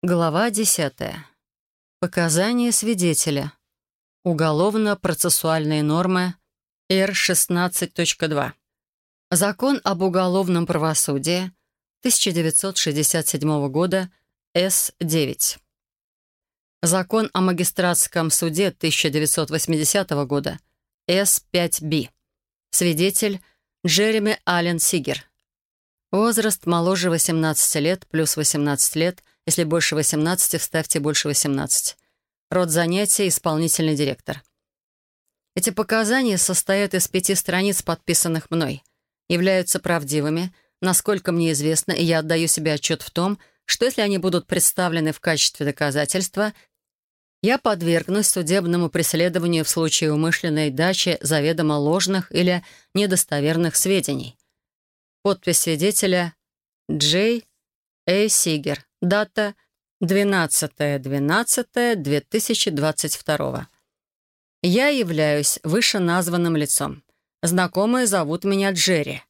Глава 10. Показания свидетеля. Уголовно-процессуальные нормы Р-16.2. Закон об уголовном правосудии 1967 года С-9. Закон о магистратском суде 1980 года С-5Б. Свидетель Джереми Аллен Сигер. Возраст моложе 18 лет плюс 18 лет – если больше 18, вставьте больше 18. Род занятий — исполнительный директор. Эти показания состоят из пяти страниц, подписанных мной. Являются правдивыми, насколько мне известно, и я отдаю себе отчет в том, что если они будут представлены в качестве доказательства, я подвергнусь судебному преследованию в случае умышленной дачи заведомо ложных или недостоверных сведений. Подпись свидетеля Джей Эй Сигер. Дата 12.12.2022. Я являюсь вышеназванным лицом. Знакомые зовут меня Джерри.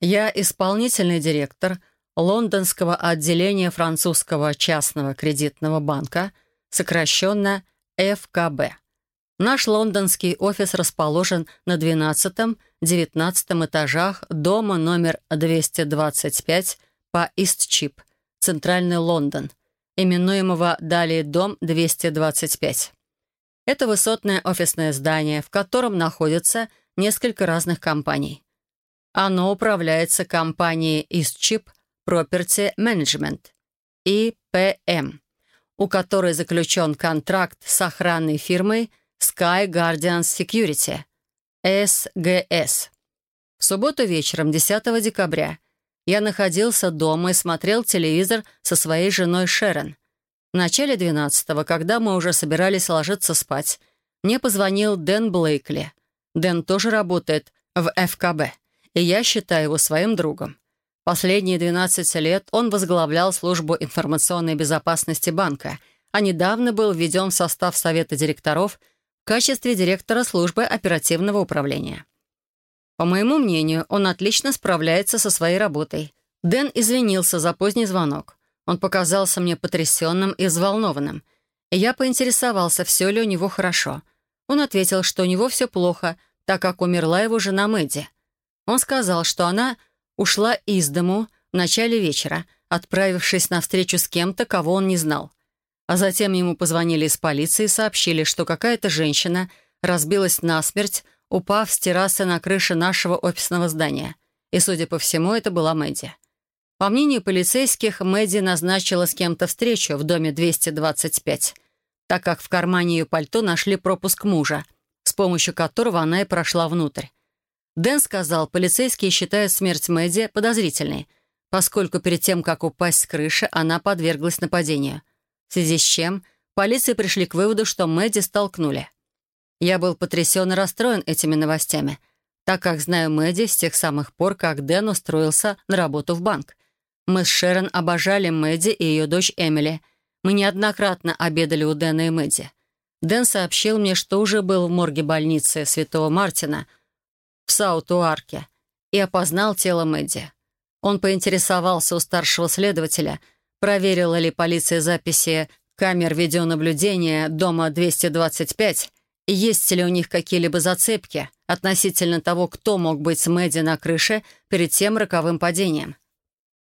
Я исполнительный директор лондонского отделения французского частного кредитного банка, сокращенно ФКБ. Наш лондонский офис расположен на 12-19 этажах дома номер 225 по Истчип, Центральный Лондон, именуемого далее Дом 225. Это высотное офисное здание, в котором находятся несколько разных компаний. Оно управляется компанией Eastchip Property Management, ИПМ, у которой заключен контракт с охранной фирмой Sky Guardian Security, СГС. В субботу вечером 10 декабря я находился дома и смотрел телевизор со своей женой Шерон. В начале 12-го, когда мы уже собирались ложиться спать, мне позвонил Дэн Блейкли. Дэн тоже работает в ФКБ, и я считаю его своим другом. Последние 12 лет он возглавлял службу информационной безопасности банка, а недавно был введен в состав совета директоров в качестве директора службы оперативного управления. По моему мнению, он отлично справляется со своей работой. Дэн извинился за поздний звонок. Он показался мне потрясенным и взволнованным. И я поинтересовался, все ли у него хорошо. Он ответил, что у него все плохо, так как умерла его жена Мэдди. Он сказал, что она ушла из дому в начале вечера, отправившись на встречу с кем-то, кого он не знал. А затем ему позвонили из полиции и сообщили, что какая-то женщина разбилась насмерть упав с террасы на крыше нашего офисного здания. И, судя по всему, это была Мэдди. По мнению полицейских, Мэдди назначила с кем-то встречу в доме 225, так как в кармане ее пальто нашли пропуск мужа, с помощью которого она и прошла внутрь. Дэн сказал, полицейские считают смерть Мэдди подозрительной, поскольку перед тем, как упасть с крыши, она подверглась нападению. В связи с чем полиции пришли к выводу, что Мэдди столкнули. Я был потрясен и расстроен этими новостями, так как знаю Мэдди с тех самых пор, как Дэн устроился на работу в банк. Мы с Шерон обожали Мэдди и ее дочь Эмили. Мы неоднократно обедали у Дэна и Мэдди. Дэн сообщил мне, что уже был в морге больницы Святого Мартина в Саутуарке и опознал тело Мэдди. Он поинтересовался у старшего следователя, проверила ли полиция записи камер видеонаблюдения дома 225 есть ли у них какие-либо зацепки относительно того, кто мог быть с Мэдди на крыше перед тем роковым падением.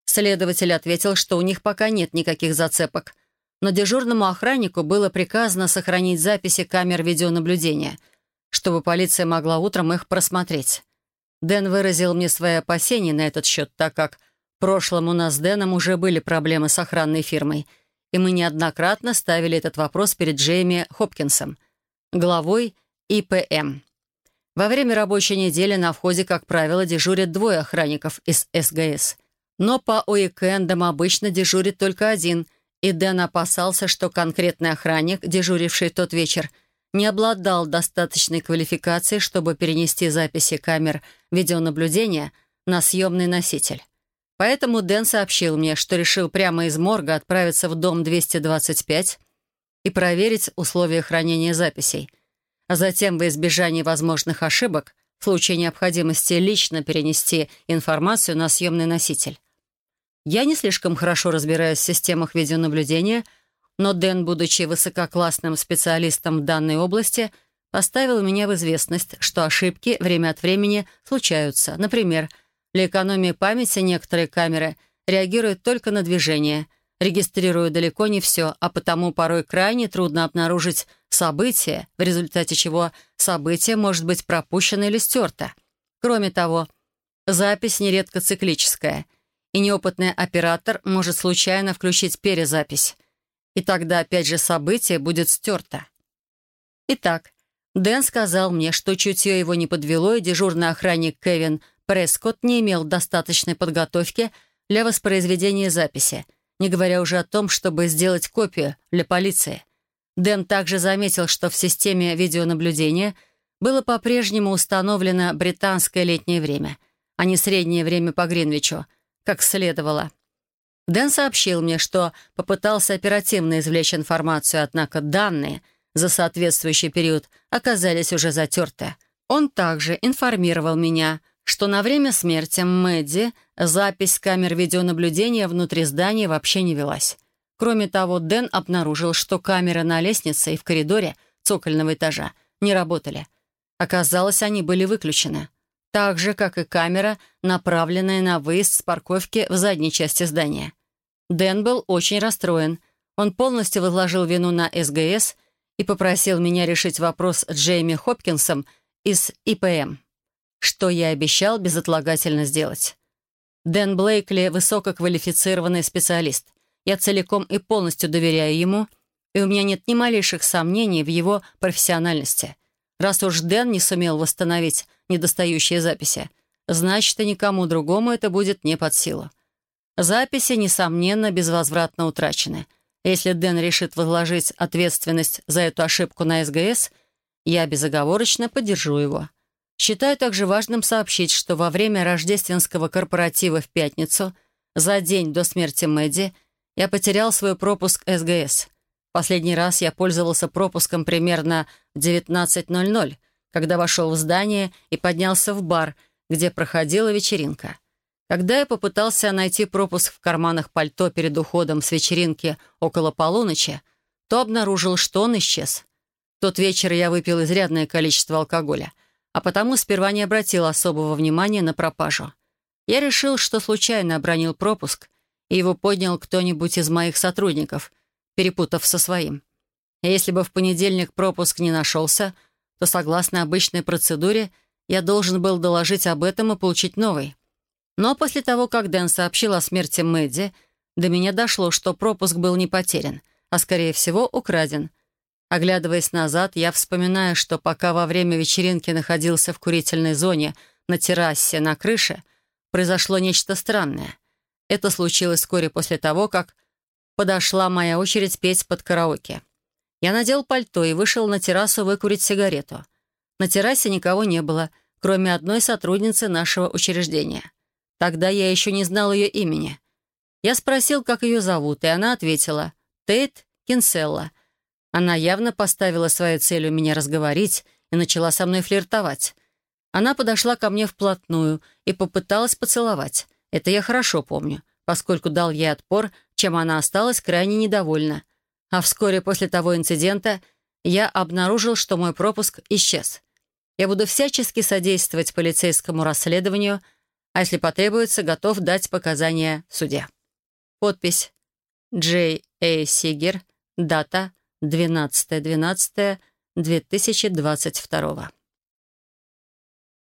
Следователь ответил, что у них пока нет никаких зацепок, но дежурному охраннику было приказано сохранить записи камер видеонаблюдения, чтобы полиция могла утром их просмотреть. Дэн выразил мне свои опасения на этот счет, так как в прошлом у нас с Дэном уже были проблемы с охранной фирмой, и мы неоднократно ставили этот вопрос перед Джейми Хопкинсом — главой ИПМ. Во время рабочей недели на входе, как правило, дежурят двое охранников из СГС. Но по уикендам обычно дежурит только один, и Дэн опасался, что конкретный охранник, дежуривший тот вечер, не обладал достаточной квалификацией, чтобы перенести записи камер видеонаблюдения на съемный носитель. Поэтому Дэн сообщил мне, что решил прямо из морга отправиться в дом 225 и проверить условия хранения записей, а затем во избежание возможных ошибок в случае необходимости лично перенести информацию на съемный носитель. Я не слишком хорошо разбираюсь в системах видеонаблюдения, Но Дэн, будучи высококлассным специалистом в данной области, поставил меня в известность, что ошибки время от времени случаются. Например, для экономии памяти некоторые камеры реагируют только на движение, регистрируя далеко не все, а потому порой крайне трудно обнаружить событие, в результате чего событие может быть пропущено или стерто. Кроме того, запись нередко циклическая, и неопытный оператор может случайно включить перезапись, и тогда опять же событие будет стерто. Итак, Дэн сказал мне, что чутье его не подвело, и дежурный охранник Кевин Прескотт не имел достаточной подготовки для воспроизведения записи, не говоря уже о том, чтобы сделать копию для полиции. Дэн также заметил, что в системе видеонаблюдения было по-прежнему установлено британское летнее время, а не среднее время по Гринвичу, как следовало. Дэн сообщил мне, что попытался оперативно извлечь информацию, однако данные за соответствующий период оказались уже затерты. Он также информировал меня, что на время смерти Мэдди запись камер видеонаблюдения внутри здания вообще не велась. Кроме того, Дэн обнаружил, что камеры на лестнице и в коридоре цокольного этажа не работали. Оказалось, они были выключены. Так же, как и камера, направленная на выезд с парковки в задней части здания. Дэн был очень расстроен. Он полностью возложил вину на СГС и попросил меня решить вопрос с Джейми Хопкинсом из ИПМ, что я обещал безотлагательно сделать. Дэн Блейкли — высококвалифицированный специалист. Я целиком и полностью доверяю ему, и у меня нет ни малейших сомнений в его профессиональности. Раз уж Дэн не сумел восстановить недостающие записи, значит, и никому другому это будет не под силу. Записи, несомненно, безвозвратно утрачены. Если Дэн решит возложить ответственность за эту ошибку на СГС, я безоговорочно поддержу его. Считаю также важным сообщить, что во время рождественского корпоратива в пятницу, за день до смерти Мэдди, я потерял свой пропуск СГС. Последний раз я пользовался пропуском примерно в 19.00, когда вошел в здание и поднялся в бар, где проходила вечеринка. Когда я попытался найти пропуск в карманах пальто перед уходом с вечеринки около полуночи, то обнаружил, что он исчез. В тот вечер я выпил изрядное количество алкоголя, а потому сперва не обратил особого внимания на пропажу. Я решил, что случайно обронил пропуск, и его поднял кто-нибудь из моих сотрудников, перепутав со своим. Если бы в понедельник пропуск не нашелся, то, согласно обычной процедуре, я должен был доложить об этом и получить новый. Но после того, как Дэн сообщил о смерти Мэдди, до меня дошло, что пропуск был не потерян, а, скорее всего, украден. Оглядываясь назад, я вспоминаю, что пока во время вечеринки находился в курительной зоне на террасе на крыше, произошло нечто странное. Это случилось вскоре после того, как подошла моя очередь петь под караоке. Я надел пальто и вышел на террасу выкурить сигарету. На террасе никого не было, кроме одной сотрудницы нашего учреждения. Тогда я еще не знал ее имени. Я спросил, как ее зовут, и она ответила «Тейт Кинселла». Она явно поставила своей целью меня разговорить и начала со мной флиртовать. Она подошла ко мне вплотную и попыталась поцеловать. Это я хорошо помню, поскольку дал ей отпор, чем она осталась крайне недовольна. А вскоре после того инцидента я обнаружил, что мой пропуск исчез. Я буду всячески содействовать полицейскому расследованию — а если потребуется, готов дать показания в суде. Подпись Джей Эй Сигер, дата 12.12.2022.